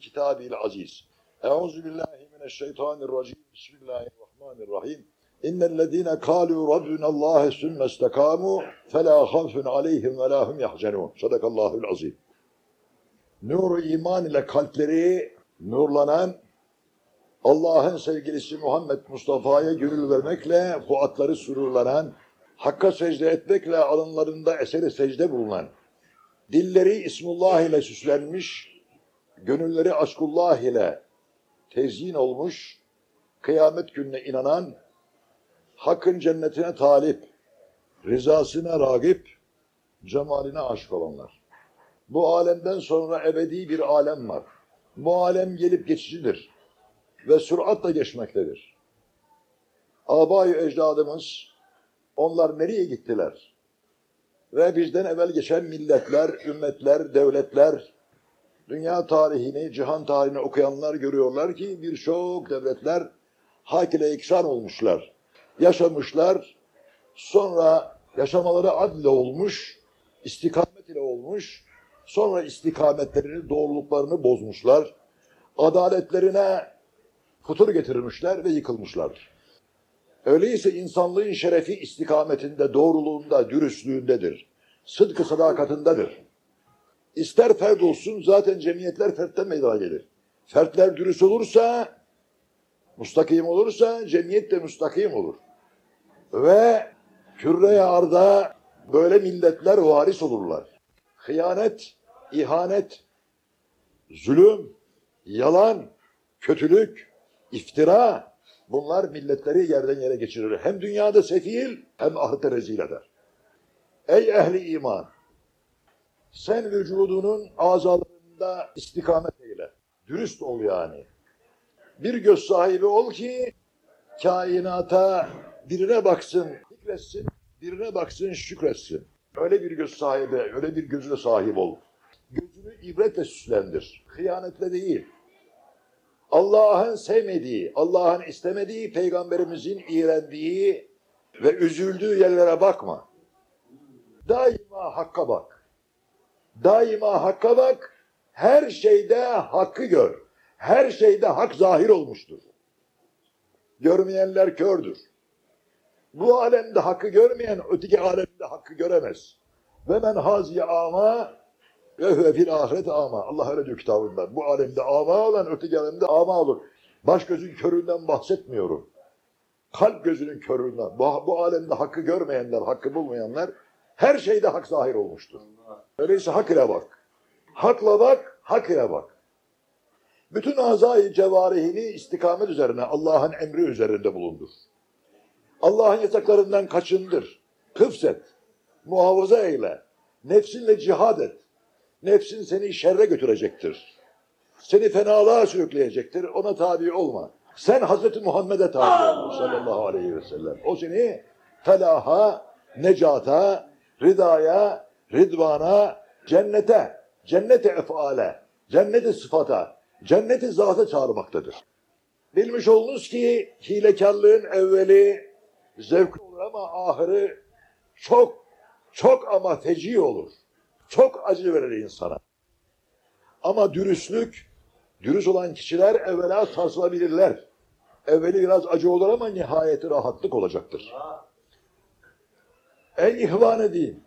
kitabil aziz. Euzu billahi mineşşeytanirracim. Bismillahirrahmanirrahim. İnnellezîne kâlû rabbunallâhe sümme istekâmû felâ havfun aleyhim ve lâ hum yahzenûn. Sadakallâhul azim. Nuru iman ile kalpleri nurlanan Allah'ın sevgilisi Muhammed Mustafa'ya gönül vermekle fuatları sururlanan, Hakk'a secde etmekle alınlarında eseri secde bulunan, dilleri İsmullah ile süslenmiş, gönülleri aşkullah ile tezyin olmuş, kıyamet gününe inanan, Hakk'ın cennetine talip, rızasına ragip, cemaline aşık olanlar. Bu alemden sonra ebedi bir alem var. Bu alem gelip geçicidir ve süratle geçmektedir. Abayı ecdadımız, onlar nereye gittiler? Ve bizden evvel geçen milletler, ümmetler, devletler, dünya tarihini, cihan tarihini okuyanlar görüyorlar ki birçok devletler hak ile iksan olmuşlar. Yaşamışlar, sonra yaşamaları adle olmuş, istikamet ile olmuş, sonra istikametlerini, doğruluklarını bozmuşlar. Adaletlerine futur getirmişler ve yıkılmışlardır. Öyleyse insanlığın şerefi istikametinde, doğruluğunda, dürüstlüğündedir. Sıdkı sadakatındadır. İster fert olsun zaten cemiyetler fertten meydana gelir. Fertler dürüst olursa, mustakim olursa cemiyet de mustakim olur. Ve kürre arda böyle milletler varis olurlar. Hıyanet, ihanet, zulüm, yalan, kötülük, iftira bunlar milletleri yerden yere geçirir. Hem dünyada sefil hem ahirette rezil eder. Ey ehli iman! Sen vücudunun azalarında istikamet eyle. Dürüst ol yani. Bir göz sahibi ol ki kainata birine baksın, fikretsin, birine baksın, şükretsin. Öyle bir göz sahibi, öyle bir gözüne sahip ol. Gözünü ibretle süslendir. Hıyanetle değil. Allah'ın sevmediği, Allah'ın istemediği, peygamberimizin iğrendiği ve üzüldüğü yerlere bakma. Daima hakka bak. Daima hakka bak. Her şeyde hakkı gör. Her şeyde hak zahir olmuştur. Görmeyenler kördür. Bu alemde hakkı görmeyen öteki alemde hakkı göremez. Ve men haziye ama ve huve fil ahiret ama. Allah öyle diyor kitabında. Bu alemde ama olan öteki alemde ama olur. Baş gözün köründen bahsetmiyorum. Kalp gözünün köründen. Bu, bu alemde hakkı görmeyenler, hakkı bulmayanlar her şeyde hak zahir olmuştur. Öyleyse hak ile bak. Hakla bak, hak ile bak. Bütün azayı cevarihini istikamet üzerine, Allah'ın emri üzerinde bulundur. Allah'ın yasaklarından kaçındır. Hıfzet, muhafaza eyle. Nefsinle cihad et. Nefsin seni şerre götürecektir. Seni fenalığa sürükleyecektir. Ona tabi olma. Sen Hazreti Muhammed'e tabi ol sallallahu aleyhi ve sellem. O seni felaha, necata, ridaya, ridvana, cennete, cennete efale, cennete sıfata, cennete zata çağırmaktadır. Bilmiş olunuz ki hilekarlığın evveli zevkli olur ama ahırı çok çok ama feci olur. Çok acı verir insana. Ama dürüstlük, dürüst olan kişiler evvela sarsılabilirler. Evveli biraz acı olur ama nihayeti rahatlık olacaktır. Ey ihvan edeyim,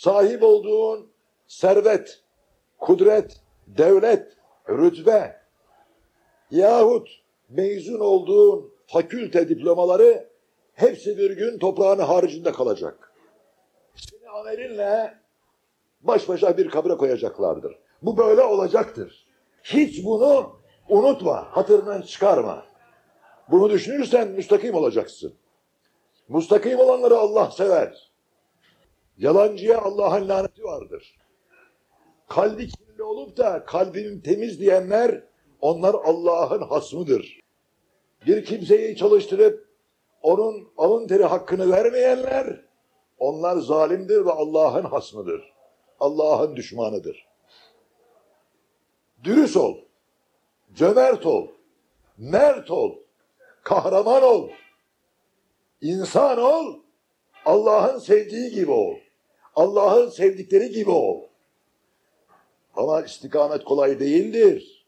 sahip olduğun servet, kudret, devlet, rütbe yahut mezun olduğun fakülte diplomaları hepsi bir gün toprağın haricinde kalacak. Seni amelinle baş başa bir kabre koyacaklardır. Bu böyle olacaktır. Hiç bunu unutma, hatırından çıkarma. Bunu düşünürsen müstakim olacaksın. Müstakim olanları Allah sever. Yalancıya Allah'ın laneti vardır. Kalbi kirli olup da kalbim temiz diyenler onlar Allah'ın hasmıdır. Bir kimseyi çalıştırıp onun alın teri hakkını vermeyenler onlar zalimdir ve Allah'ın hasmıdır. Allah'ın düşmanıdır. Dürüst ol, cömert ol, mert ol, kahraman ol, insan ol, Allah'ın sevdiği gibi ol. Allah'ın sevdikleri gibi ol. Ama istikamet kolay değildir.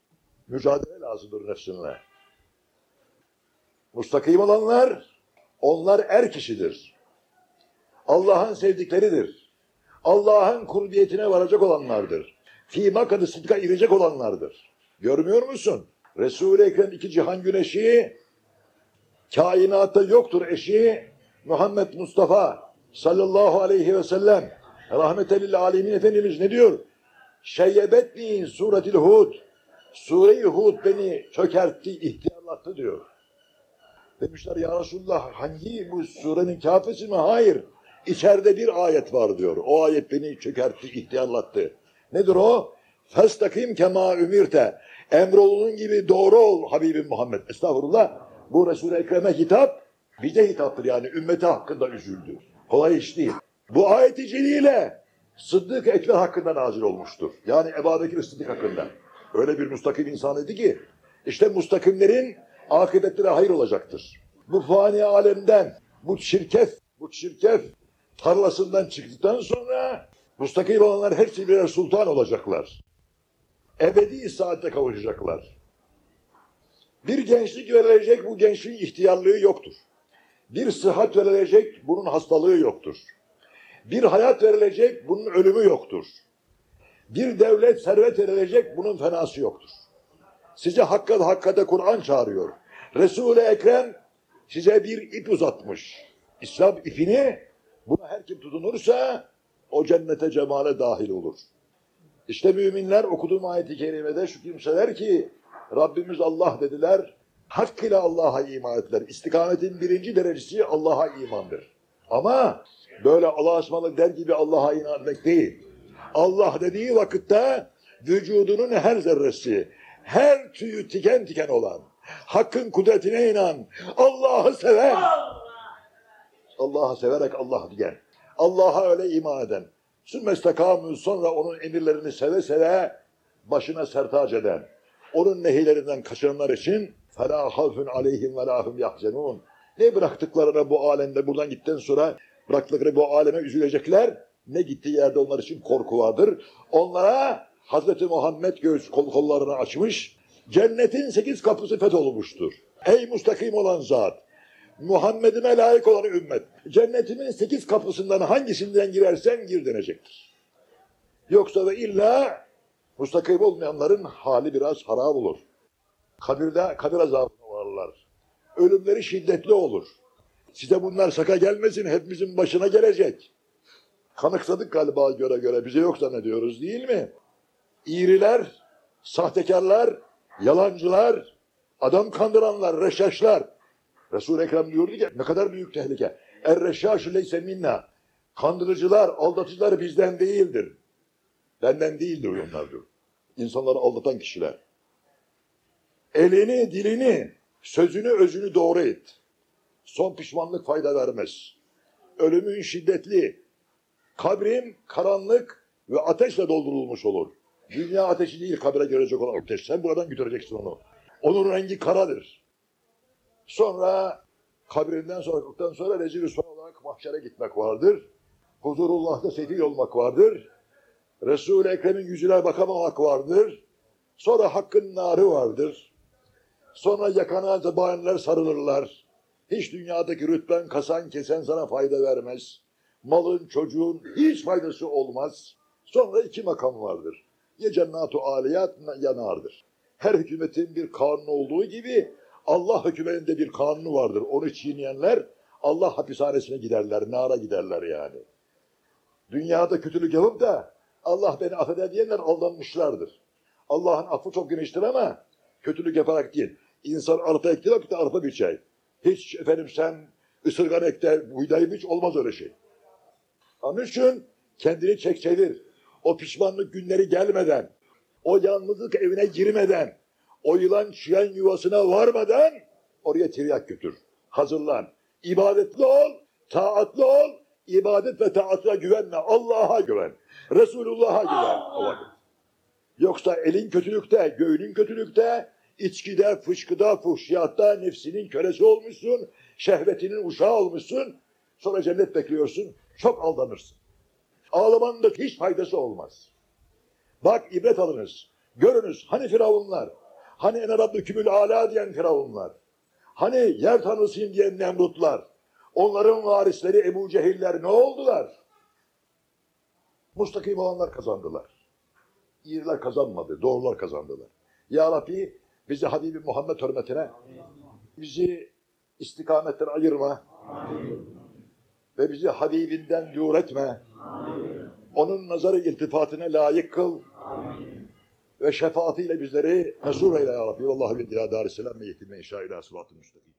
Mücadele lazımdır nefsinle. Mustakim olanlar, onlar er kişidir. Allah'ın sevdikleridir. Allah'ın kurbiyetine varacak olanlardır. Fî makadı sıdka irecek olanlardır. Görmüyor musun? Resul-i Ekrem iki cihan güneşi, kainatta yoktur eşi, Muhammed Mustafa sallallahu aleyhi ve sellem, rahmetelil alemin Efendimiz ne diyor? Şeyyebetni suretil Hud, Sure-i Hud beni çökertti, ihtiyarlattı diyor. Demişler ya Resulullah hangi bu surenin kafesi mi? Hayır. İçeride bir ayet var diyor. O ayet beni çökertti, ihtiyarlattı. Nedir o? Festakim kema ümirte. Emrolunun gibi doğru ol Habibim Muhammed. Estağfurullah. Bu Resul-i Ekrem'e hitap bize hitaptır yani ümmeti hakkında üzüldü. Kolay iş değil. Bu ayeti celile Sıddık Ekber hakkında nazil olmuştur. Yani Ebu Bekir Sıddık hakkında. Öyle bir mustakim insan idi ki işte mustakimlerin akıbetleri hayır olacaktır. Bu fani alemden, bu çirkef, bu çirkef tarlasından çıktıktan sonra mustakim olanlar hepsi birer sultan olacaklar. Ebedi saate kavuşacaklar. Bir gençlik verilecek, bu gençliğin ihtiyarlığı yoktur. Bir sıhhat verilecek, bunun hastalığı yoktur. Bir hayat verilecek, bunun ölümü yoktur. Bir devlet servet verilecek, bunun fenası yoktur. Size hakka hakkada Kur'an çağırıyor. Resul-i Ekrem size bir ip uzatmış. İslam ipini buna her kim tutunursa o cennete cemale dahil olur. İşte müminler okuduğum ayet-i kerimede şu kimseler ki Rabbimiz Allah dediler, hakkıyla Allah'a iman ettiler. İstikametin birinci derecesi Allah'a imandır. Ama böyle Allah'a ısmarladık der gibi Allah'a iman etmek değil. Allah dediği vakitte vücudunun her zerresi, her tüyü tiken tiken olan, hakkın kudretine inan, Allah'ı seven, Allah'ı severek Allah diyen, Allah'a öyle iman eden, sümmestekamü sonra onun emirlerini seve seve başına sertaç eden, onun nehilerinden kaçınanlar için فَلَا خَوْفٌ عَلَيْهِمْ وَلَا هُمْ يَحْزَنُونَ Ne bıraktıklarına bu alemde buradan gittikten sonra bıraktıkları bu aleme üzülecekler. Ne gittiği yerde onlar için korku vardır. Onlara Hazreti Muhammed göğüs kol kollarını açmış. Cennetin sekiz kapısı fetholmuştur. Ey mustakim olan zat! Muhammed'ime layık olan ümmet. Cennetimin sekiz kapısından hangisinden girersen gir denecektir. Yoksa da illa mustakim olmayanların hali biraz harap olur. Kabirde kabir azabına uğrarlar. Ölümleri şiddetli olur. Size bunlar şaka gelmesin hepimizin başına gelecek. Kanıksadık galiba göre göre bize yok zannediyoruz değil mi? İğriler, sahtekarlar, yalancılar, adam kandıranlar, reşaşlar. Resul-i Ekrem diyordu ki ne kadar büyük tehlike. Er reşaşu leyse minna. Kandırıcılar, aldatıcılar bizden değildir. Benden değildir onlar diyor. İnsanları aldatan kişiler. Elini, dilini, sözünü, özünü doğru et. Son pişmanlık fayda vermez. Ölümün şiddetli, kabrin karanlık ve ateşle doldurulmuş olur. Dünya ateşi değil kabire gelecek olan ateş. Sen buradan götüreceksin onu. Onun rengi karadır. Sonra kabrinden sonra, sonra rezil rüsva olarak mahşere gitmek vardır. Huzurullah'ta sefil olmak vardır. Resul-i Ekrem'in yüzüne bakamamak vardır. Sonra hakkın narı vardır. Sonra yakana zebayenler sarılırlar. Hiç dünyadaki rütben kasan kesen sana fayda vermez. Malın, çocuğun hiç faydası olmaz. Sonra iki makam vardır. Ya cennatu aliyat ya nardır. Her hükümetin bir kanunu olduğu gibi Allah hükümetinde bir kanunu vardır. Onu çiğneyenler Allah hapishanesine giderler, nara giderler yani. Dünyada kötülük yapıp da Allah beni affeder diyenler aldanmışlardır. Allah'ın affı çok geniştir ama kötülük yaparak değil. İnsan arpa ektiği vakitte arpa biçer. Hiç efendim sen ısırgan ekte buğday biç olmaz öyle şey. Onun için kendini çek çevir. O pişmanlık günleri gelmeden, o yalnızlık evine girmeden, o yılan çiyen yuvasına varmadan oraya tiryak götür. Hazırlan. İbadetli ol, taatlı ol, ibadet ve taatla güvenme. Allah'a güven. Resulullah'a güven. O vakit. Yoksa elin kötülükte, göğünün kötülükte, içkide, fışkıda, fuhşiyatta nefsinin kölesi olmuşsun, şehvetinin uşağı olmuşsun, sonra cennet bekliyorsun, çok aldanırsın. Ağlamanın da hiç faydası olmaz. Bak ibret alınız, görünüz hani firavunlar, Hani ene rabbükümül ala diyen firavunlar. Hani yer tanrısıyım diyen Nemrutlar. Onların varisleri Ebu Cehiller ne oldular? Mustakim olanlar kazandılar. İyiler kazanmadı, doğrular kazandılar. Ya Rabbi bizi Habibi Muhammed hürmetine, bizi istikametten ayırma ve bizi Habibinden dur etme. Onun nazarı iltifatine layık kıl ve şefaatiyle bizleri mesur eyle ya Rabbi. Vallahi ila darisselam ve yetimle inşa ila sıratı müstakim.